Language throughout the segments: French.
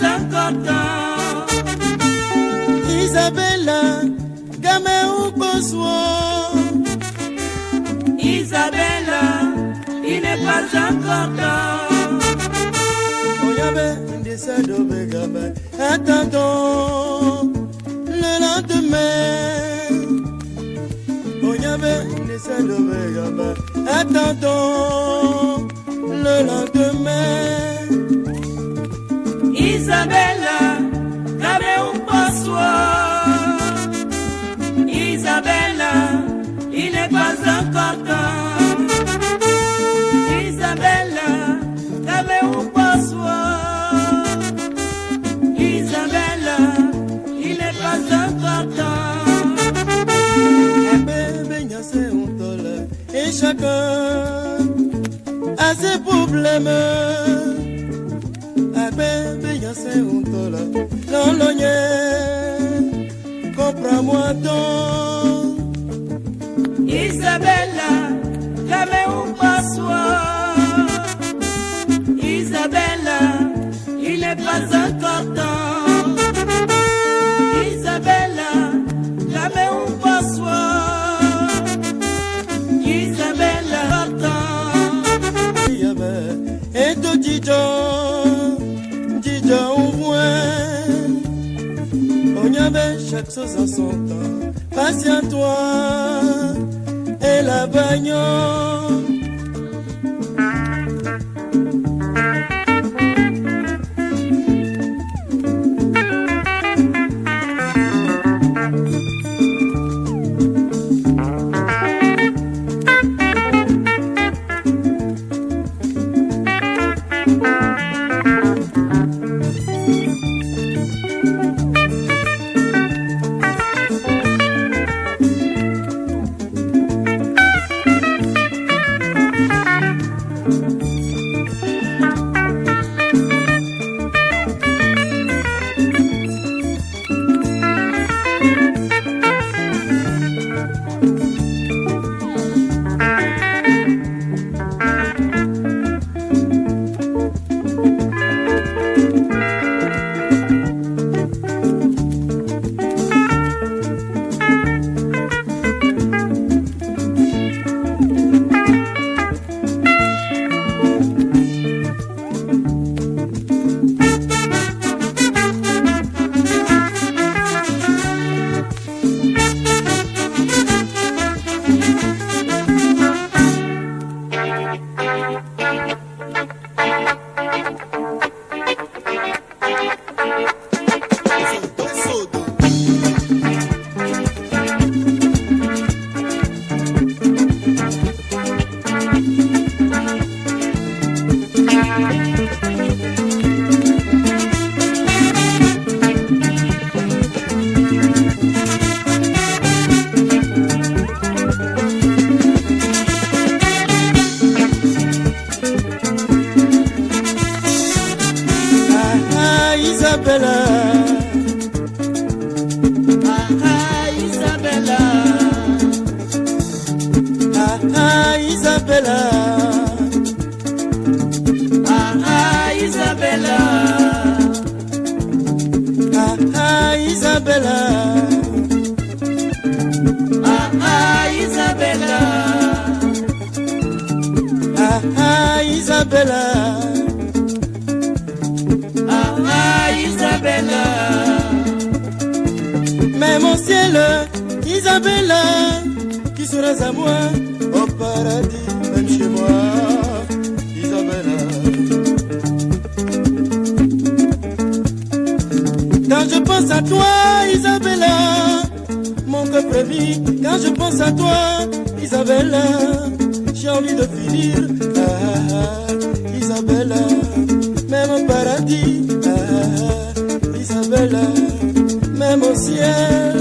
temps. Isabella, ou besoin. Isabella, il n'est pas encore temps. Oyabe, au gamin. Attendons le lendemain. Oyabe, au gamin. Attendons le lendemain. Isabella, gamin ou besoin. Isabella, il n'est pas encore temps. Isabella, gamin ou besoin. Isabella, il n'est pas encore temps. Bébé, c'est un tole. Et chacun a ses problèmes. Bébé, y'a c'est un tole. Non, non, comprends-moi donc. Isabella, gamin ou besoin. Isabella, il n'est pas encore temps. Avait chaque chose en son temps. Patiente-toi et la bagnole. Isabella. Ah ah, Isabella. Ah, ah, Isabella. Ah ah, Isabella. Ah, ah, Isabella. Ah ah, Isabella. Mais mon ciel, Isabella, qui seras à moi au même chez moi, Isabella. Quand je pense à toi, Isabella, mon cœur frémit. Quand je pense à toi, Isabella, j'ai envie de finir. Ah, Isabella, même au paradis. Ah, Isabella, même au ciel.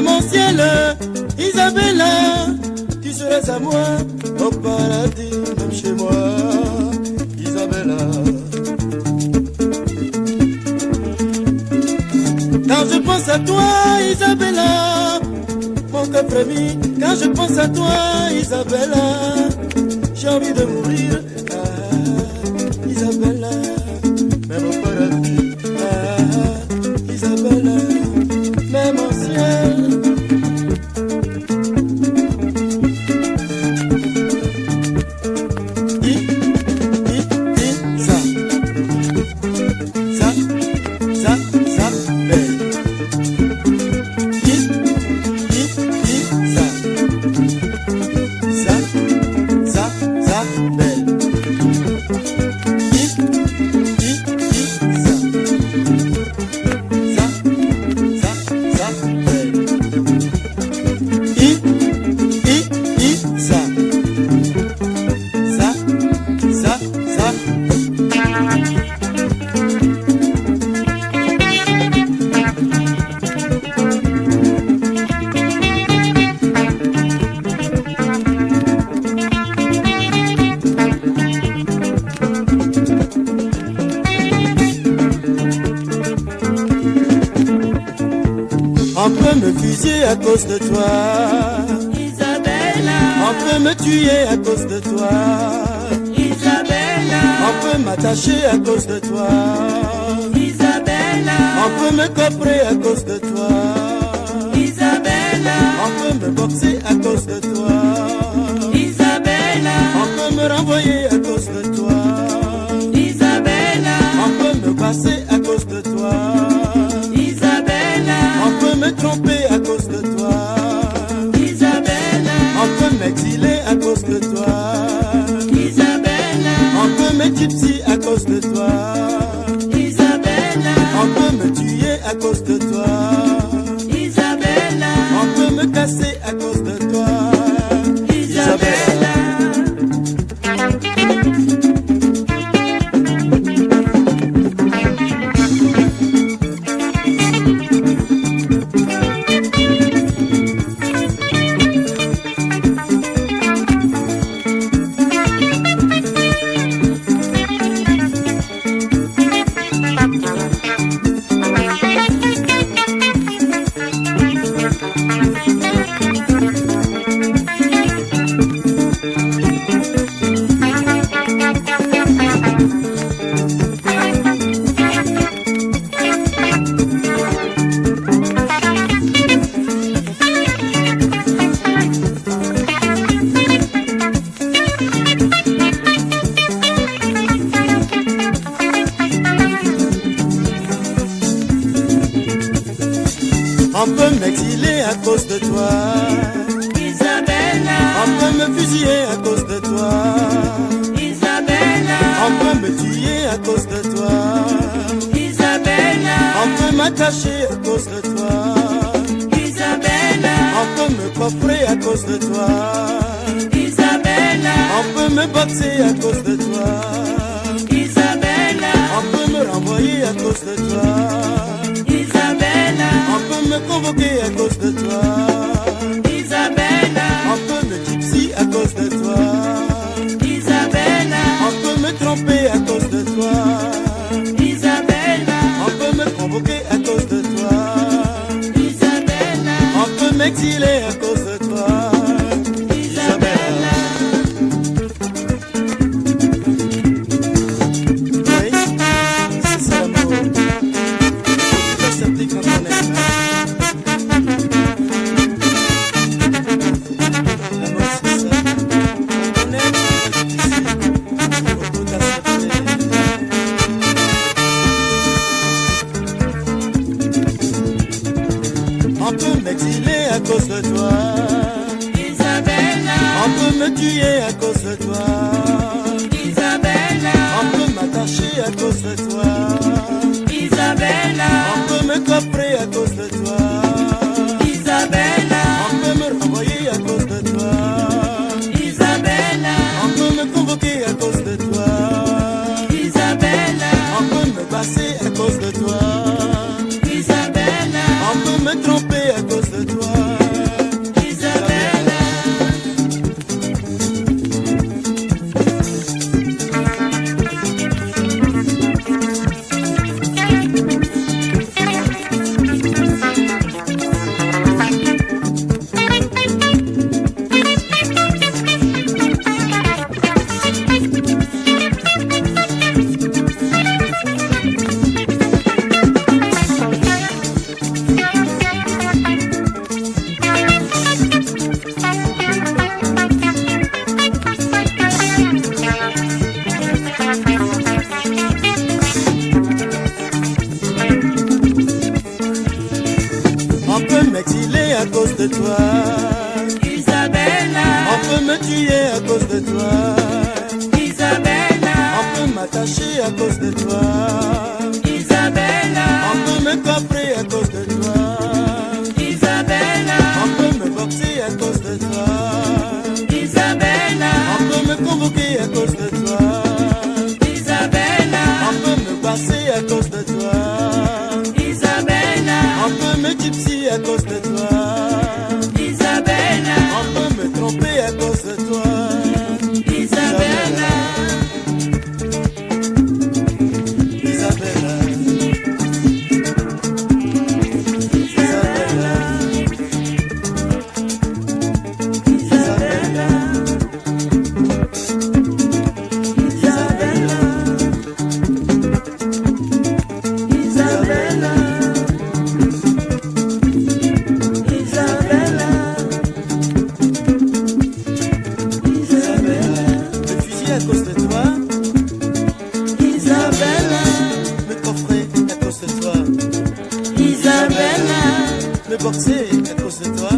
Mon ciel, Isabella, tu seras à moi au paradis, même chez moi, Isabella. Quand je pense à toi, Isabella, mon cœur frémit. Quand je pense à toi, Isabella, j'ai envie de mourir. À cause de toi. Isabella, On peut me tuer à cause de toi. Isabella, On peut m'attacher à cause de toi. Isabella, On peut me coprer à cause de toi. Isabella, On peut me boxer à cause de toi. Isabella, On peut me renvoyer à cause de toi. Isabella, On peut me passer à cause de toi. Gypsy à cause de toi. On peut m'exiler à cause de toi. Isabella, On peut me fusiller à cause de toi. Isabella, On peut me tuer à cause de toi. Isabella, On peut m'attacher à cause de toi. Isabella, On peut me coffrer à cause de toi. Isabella, On peut me boxer à cause de toi. Isabella, On peut me renvoyer à cause de toi. Me convoquer à cause de toi. Isabella, On peut me gypsy à cause de toi. Isabella, On peut me renvoyer à cause de toi. Isabella, On peut me tuer à cause de toi. Isabella, On peut m'attacher à cause de toi. Isabelle, me coffrer à cause de toi, Isabelle, me boxer à cause de toi,